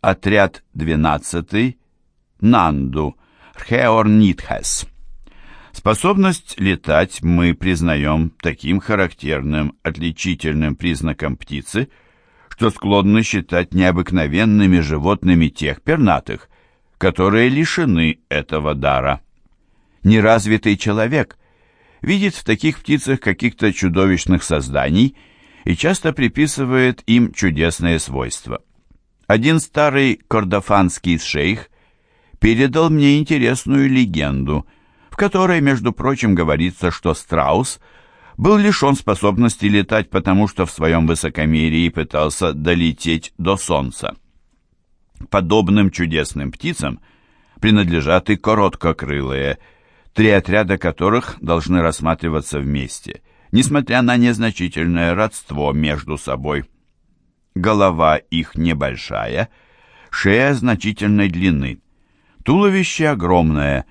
Отряд 12. Нанду. Рхеорнитхес. Способность летать мы признаем таким характерным, отличительным признаком птицы, что склонны считать необыкновенными животными тех пернатых, которые лишены этого дара. Неразвитый человек видит в таких птицах каких-то чудовищных созданий и часто приписывает им чудесные свойства. Один старый кордофанский шейх передал мне интересную легенду, в которой, между прочим, говорится, что страус был лишен способности летать, потому что в своем высокомерии пытался долететь до солнца. Подобным чудесным птицам принадлежат и короткокрылые – три отряда которых должны рассматриваться вместе, несмотря на незначительное родство между собой. Голова их небольшая, шея значительной длины, туловище огромное,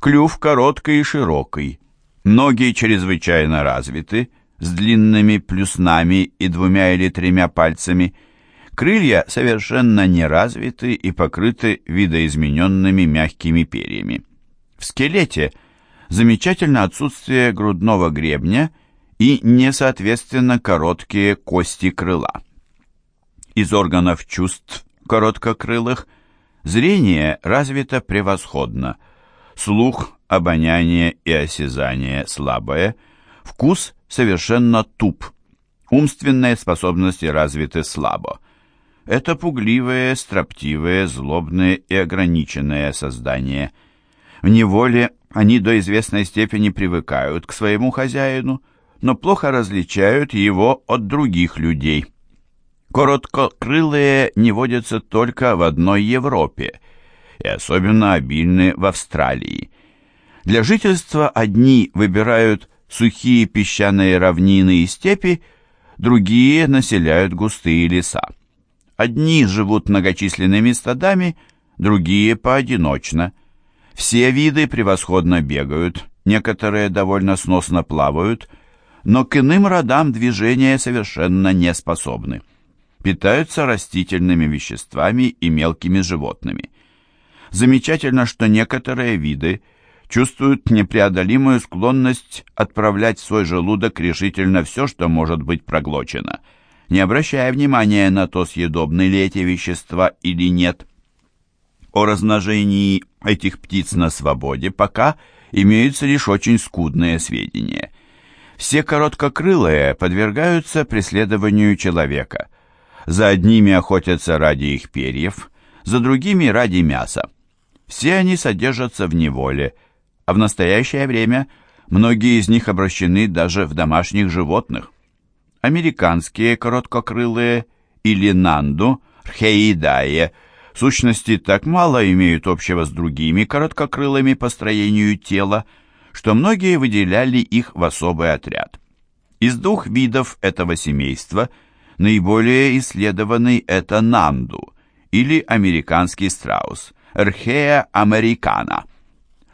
клюв короткий и широкий, ноги чрезвычайно развиты, с длинными плюснами и двумя или тремя пальцами, крылья совершенно неразвиты и покрыты видоизмененными мягкими перьями. В скелете замечательно отсутствие грудного гребня и, несоответственно, короткие кости крыла. Из органов чувств короткокрылых зрение развито превосходно, слух, обоняние и осязание слабое, вкус совершенно туп, умственные способности развиты слабо. Это пугливые, строптивые, злобные и ограниченные создания – в неволе они до известной степени привыкают к своему хозяину, но плохо различают его от других людей. Короткокрылые не водятся только в одной Европе и особенно обильны в Австралии. Для жительства одни выбирают сухие песчаные равнины и степи, другие населяют густые леса. Одни живут многочисленными стадами, другие поодиночно – все виды превосходно бегают, некоторые довольно сносно плавают, но к иным родам движения совершенно не способны. Питаются растительными веществами и мелкими животными. Замечательно, что некоторые виды чувствуют непреодолимую склонность отправлять в свой желудок решительно все, что может быть проглочено, не обращая внимания на то, съедобны ли эти вещества или нет. О размножении этих птиц на свободе пока имеются лишь очень скудные сведения. Все короткокрылые подвергаются преследованию человека. За одними охотятся ради их перьев, за другими ради мяса. Все они содержатся в неволе, а в настоящее время многие из них обращены даже в домашних животных. Американские короткокрылые или нанду, рхеидае – сущности так мало имеют общего с другими короткокрылыми по строению тела, что многие выделяли их в особый отряд. Из двух видов этого семейства наиболее исследованный это нанду или американский страус, Эрхея американа.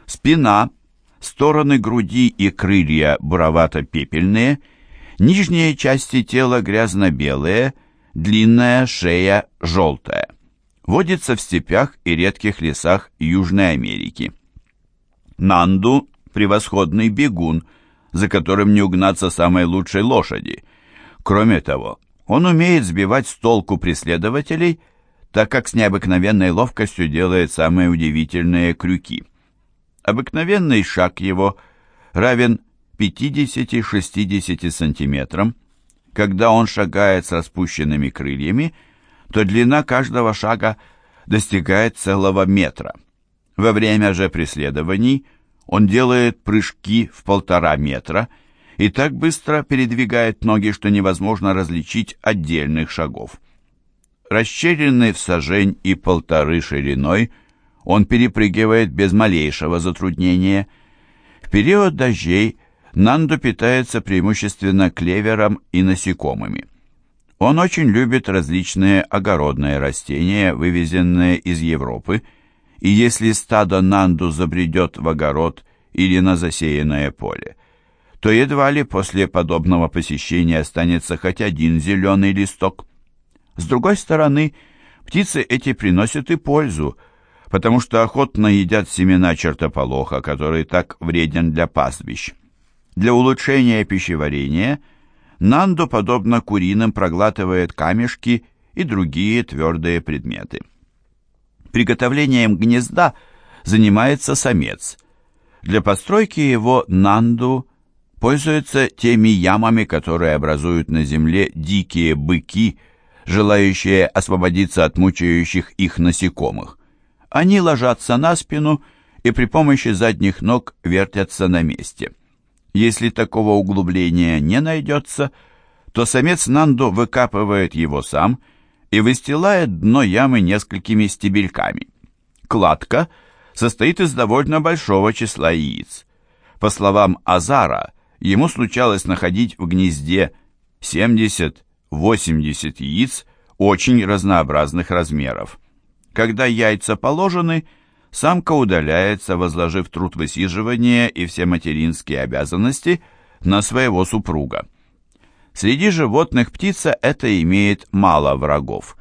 Спина, стороны груди и крылья буровато-пепельные, нижние части тела грязно-белые, длинная шея желтая водится в степях и редких лесах Южной Америки. Нанду – превосходный бегун, за которым не угнаться самой лучшей лошади. Кроме того, он умеет сбивать с толку преследователей, так как с необыкновенной ловкостью делает самые удивительные крюки. Обыкновенный шаг его равен 50-60 сантиметрам. Когда он шагает с распущенными крыльями – то длина каждого шага достигает целого метра. Во время же преследований он делает прыжки в полтора метра и так быстро передвигает ноги, что невозможно различить отдельных шагов. Расщелинный в сажень и полторы шириной, он перепрыгивает без малейшего затруднения. В период дождей Нанду питается преимущественно клевером и насекомыми. Он очень любит различные огородные растения, вывезенные из Европы, и если стадо нанду забредет в огород или на засеянное поле, то едва ли после подобного посещения останется хоть один зеленый листок. С другой стороны, птицы эти приносят и пользу, потому что охотно едят семена чертополоха, который так вреден для пастбищ. Для улучшения пищеварения Нандо, подобно куриным, проглатывает камешки и другие твердые предметы. Приготовлением гнезда занимается самец. Для постройки его Нанду пользуется теми ямами, которые образуют на земле дикие быки, желающие освободиться от мучающих их насекомых. Они ложатся на спину и при помощи задних ног вертятся на месте. Если такого углубления не найдется, то самец Нанду выкапывает его сам и выстилает дно ямы несколькими стебельками. Кладка состоит из довольно большого числа яиц. По словам Азара, ему случалось находить в гнезде 70-80 яиц очень разнообразных размеров. Когда яйца положены, самка удаляется, возложив труд высиживания и все материнские обязанности на своего супруга. Среди животных птица это имеет мало врагов.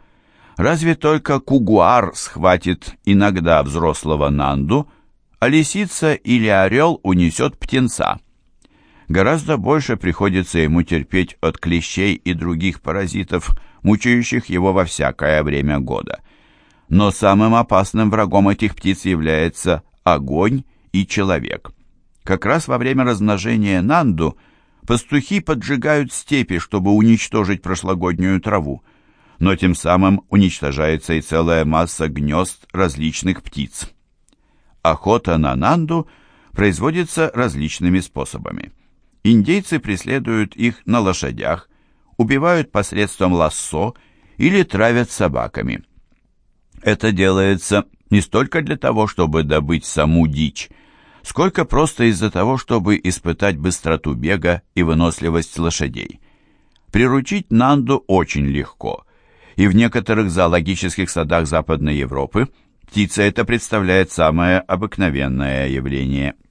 Разве только кугуар схватит иногда взрослого нанду, а лисица или орел унесет птенца. Гораздо больше приходится ему терпеть от клещей и других паразитов, мучающих его во всякое время года. Но самым опасным врагом этих птиц является огонь и человек. Как раз во время размножения нанду пастухи поджигают степи, чтобы уничтожить прошлогоднюю траву, но тем самым уничтожается и целая масса гнезд различных птиц. Охота на нанду производится различными способами. Индейцы преследуют их на лошадях, убивают посредством лассо или травят собаками. Это делается не столько для того, чтобы добыть саму дичь, сколько просто из-за того, чтобы испытать быстроту бега и выносливость лошадей. Приручить Нанду очень легко, и в некоторых зоологических садах Западной Европы птица это представляет самое обыкновенное явление –